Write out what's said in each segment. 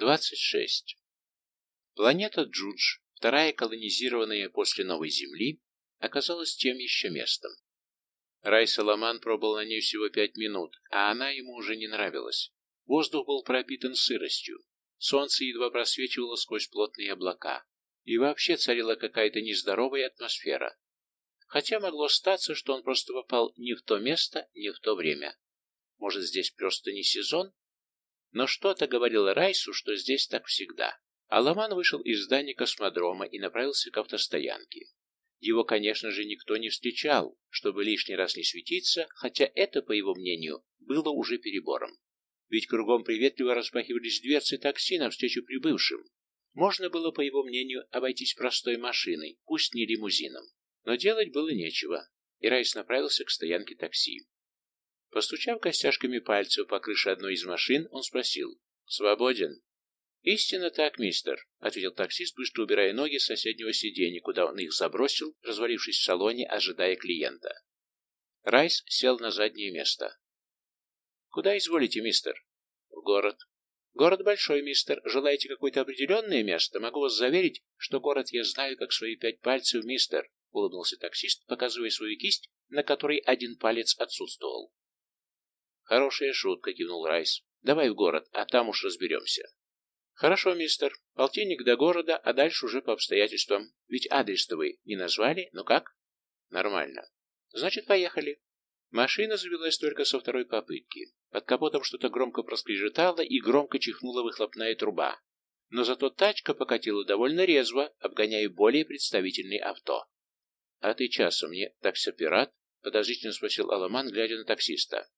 26. Планета Джудж, вторая колонизированная после Новой Земли, оказалась тем еще местом. Рай Соломан пробыл на ней всего пять минут, а она ему уже не нравилась. Воздух был пропитан сыростью, солнце едва просвечивало сквозь плотные облака, и вообще царила какая-то нездоровая атмосфера. Хотя могло статься, что он просто попал не в то место, не в то время. Может, здесь просто не сезон? Но что-то говорило Райсу, что здесь так всегда. Аламан вышел из здания космодрома и направился к автостоянке. Его, конечно же, никто не встречал, чтобы лишний раз не светиться, хотя это, по его мнению, было уже перебором. Ведь кругом приветливо распахивались дверцы такси навстречу прибывшим. Можно было, по его мнению, обойтись простой машиной, пусть не лимузином. Но делать было нечего, и Райс направился к стоянке такси. Постучав костяшками пальцев по крыше одной из машин, он спросил «Свободен?» «Истинно так, мистер», — ответил таксист, быстро убирая ноги с соседнего сиденья, куда он их забросил, развалившись в салоне, ожидая клиента. Райс сел на заднее место. «Куда изволите, мистер?» «В город». «Город большой, мистер. Желаете какое-то определенное место? Могу вас заверить, что город я знаю, как свои пять пальцев, мистер», — улыбнулся таксист, показывая свою кисть, на которой один палец отсутствовал. «Хорошая шутка», — кивнул Райс. «Давай в город, а там уж разберемся». «Хорошо, мистер. Полтинник до города, а дальше уже по обстоятельствам. Ведь адрес-то вы не назвали, ну как?» «Нормально. Значит, поехали». Машина завелась только со второй попытки. Под капотом что-то громко проскрежетало и громко чихнула выхлопная труба. Но зато тачка покатила довольно резво, обгоняя более представительные авто. «А ты часом мне таксопират?» — подозрительно спросил Аламан, глядя на таксиста.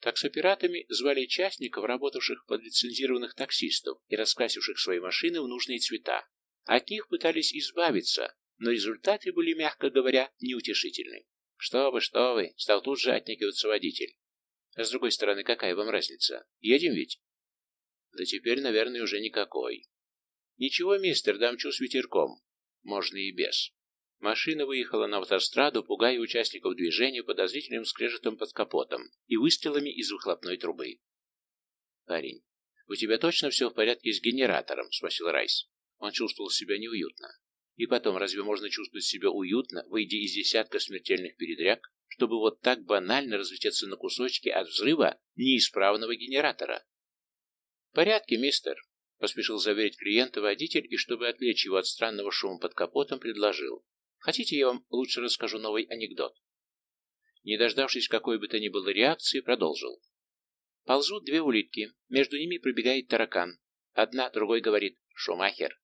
Таксоператами звали частников, работавших под лицензированных таксистов и раскрасивших свои машины в нужные цвета. От них пытались избавиться, но результаты были, мягко говоря, неутешительны. «Что вы, что вы!» — стал тут же отнекиваться водитель. «А с другой стороны, какая вам разница? Едем ведь?» «Да теперь, наверное, уже никакой». «Ничего, мистер, дамчу с ветерком. Можно и без». Машина выехала на автостраду, пугая участников движения подозрительным скрежетом под капотом и выстрелами из выхлопной трубы. «Парень, у тебя точно все в порядке с генератором?» — спросил Райс. Он чувствовал себя неуютно. И потом, разве можно чувствовать себя уютно, выйдя из десятка смертельных передряг, чтобы вот так банально разлететься на кусочки от взрыва неисправного генератора? «В порядке, мистер», — поспешил заверить клиента водитель, и чтобы отвлечь его от странного шума под капотом, предложил. Хотите, я вам лучше расскажу новый анекдот?» Не дождавшись какой бы то ни было реакции, продолжил. Ползут две улитки, между ними пробегает таракан. Одна другой говорит «Шумахер».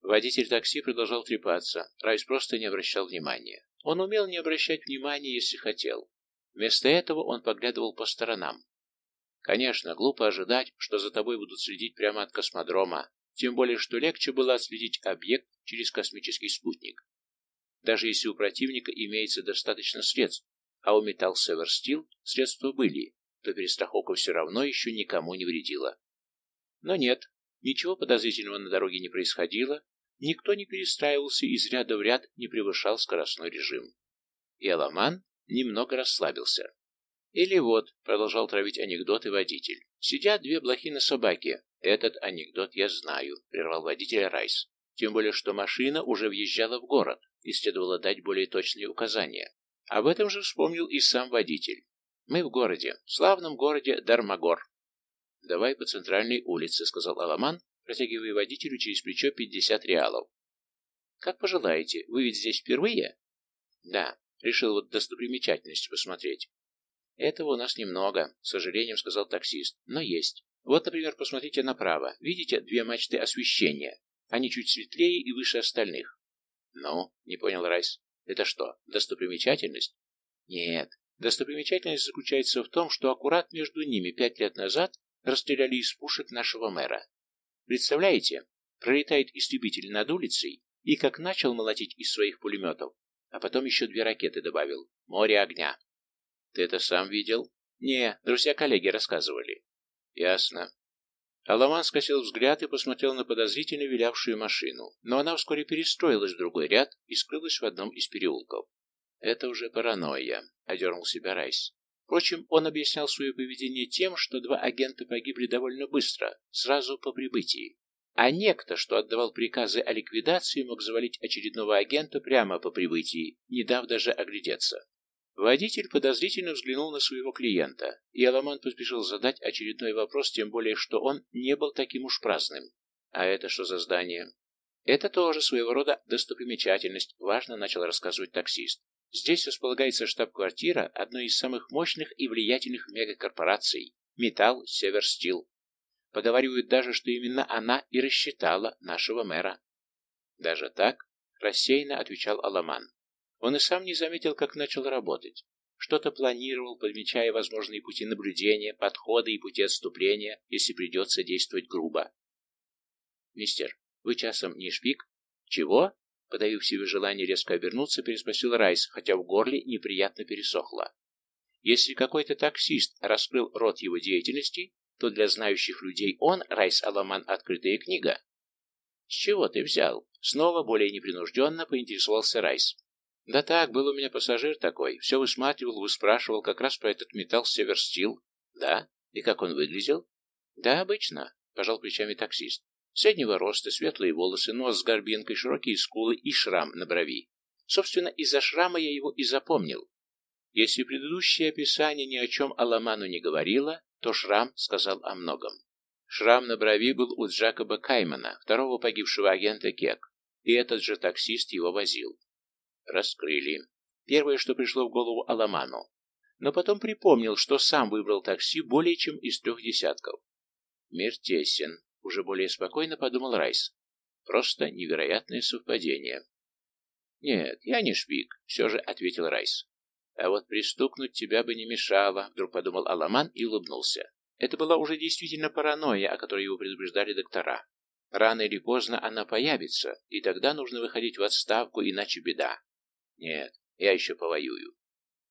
Водитель такси продолжал трепаться, Райс просто не обращал внимания. Он умел не обращать внимания, если хотел. Вместо этого он поглядывал по сторонам. Конечно, глупо ожидать, что за тобой будут следить прямо от космодрома, тем более, что легче было отследить объект через космический спутник даже если у противника имеется достаточно средств, а у Metal Sever Steel средства были, то перестраховка все равно еще никому не вредила. Но нет, ничего подозрительного на дороге не происходило, никто не перестраивался из ряда в ряд не превышал скоростной режим. И Аламан немного расслабился. Или вот, продолжал травить анекдоты водитель, сидят две блохи на собаке. Этот анекдот я знаю, прервал водитель Райс. Тем более, что машина уже въезжала в город и следовало дать более точные указания. Об этом же вспомнил и сам водитель. Мы в городе, славном городе Дармагор. «Давай по центральной улице», — сказал Аламан, протягивая водителю через плечо пятьдесят реалов. «Как пожелаете. Вы ведь здесь впервые?» «Да. Решил вот достопримечательности посмотреть». «Этого у нас немного», — с сожалением сказал таксист. «Но есть. Вот, например, посмотрите направо. Видите две мачты освещения? Они чуть светлее и выше остальных. «Ну?» — не понял Райс. «Это что, достопримечательность?» «Нет. Достопримечательность заключается в том, что аккурат между ними пять лет назад расстреляли из пушек нашего мэра. Представляете, пролетает истребитель над улицей и как начал молотить из своих пулеметов, а потом еще две ракеты добавил. Море огня. Ты это сам видел? Не, друзья-коллеги рассказывали. Ясно. Аламан скосил взгляд и посмотрел на подозрительно вилявшую машину, но она вскоре перестроилась в другой ряд и скрылась в одном из переулков. «Это уже паранойя», — одернул себя Райс. Впрочем, он объяснял свое поведение тем, что два агента погибли довольно быстро, сразу по прибытии. А некто, что отдавал приказы о ликвидации, мог завалить очередного агента прямо по прибытии, не дав даже оглядеться. Водитель подозрительно взглянул на своего клиента, и Аламан поспешил задать очередной вопрос, тем более, что он не был таким уж праздным. «А это что за здание?» «Это тоже своего рода достопримечательность», — важно начал рассказывать таксист. «Здесь располагается штаб-квартира одной из самых мощных и влиятельных мегакорпораций — Металл Северстил. Поговаривают даже, что именно она и рассчитала нашего мэра». «Даже так?» — рассеянно отвечал Аламан. Он и сам не заметил, как начал работать. Что-то планировал, подмечая возможные пути наблюдения, подходы и пути отступления, если придется действовать грубо. «Мистер, вы часом не шпик?» «Чего?» Подавив себе желание резко обернуться, переспросил Райс, хотя в горле неприятно пересохло. Если какой-то таксист раскрыл рот его деятельности, то для знающих людей он, Райс Аламан, открытая книга. «С чего ты взял?» Снова более непринужденно поинтересовался Райс. Да так, был у меня пассажир такой. Все высматривал, выспрашивал как раз про этот металл Северстил. Да? И как он выглядел? Да, обычно, пожал плечами таксист. Среднего роста, светлые волосы, нос с горбинкой, широкие скулы и шрам на брови. Собственно, из-за шрама я его и запомнил. Если предыдущее описание ни о чем Аламану не говорило, то шрам сказал о многом. Шрам на брови был у Джакоба Каймана, второго погибшего агента Кек, и этот же таксист его возил. Раскрыли. Первое, что пришло в голову Аламану. Но потом припомнил, что сам выбрал такси более чем из трех десятков. Мир тесен. Уже более спокойно подумал Райс. Просто невероятное совпадение. «Нет, я не шпик», — все же ответил Райс. «А вот пристукнуть тебя бы не мешало», — вдруг подумал Аламан и улыбнулся. Это была уже действительно паранойя, о которой его предупреждали доктора. Рано или поздно она появится, и тогда нужно выходить в отставку, иначе беда. Нет, я еще повоюю.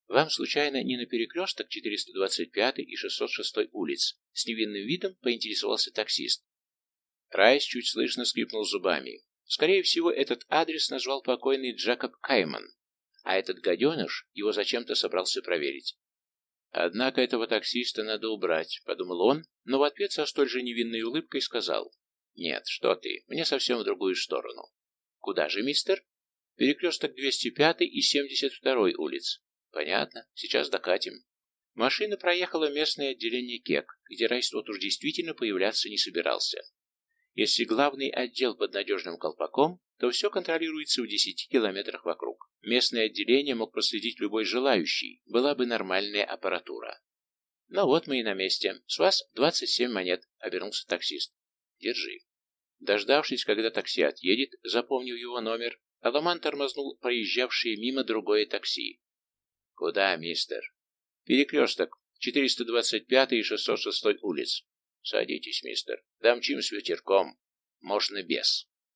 Вам, случайно, не на перекресток 425 и 606 улиц? С невинным видом поинтересовался таксист. Райс чуть слышно скрипнул зубами. Скорее всего, этот адрес назвал покойный Джакоб Кайман, а этот гаденыш его зачем-то собрался проверить. Однако этого таксиста надо убрать, подумал он, но в ответ со столь же невинной улыбкой сказал. Нет, что ты, мне совсем в другую сторону. Куда же, мистер? Перекресток 205 и 72 улиц. Понятно, сейчас докатим. Машина проехала местное отделение КЕК, где Райс вот уж действительно появляться не собирался. Если главный отдел под надежным колпаком, то все контролируется в 10 километрах вокруг. Местное отделение мог проследить любой желающий, была бы нормальная аппаратура. Ну вот мы и на месте. С вас 27 монет, обернулся таксист. Держи. Дождавшись, когда такси отъедет, запомнив его номер, Аламан тормознул проезжавшее мимо другое такси. «Куда, мистер?» «Перекресток, 425 и 606 улиц». «Садитесь, мистер. Домчим с ветерком. Можно без».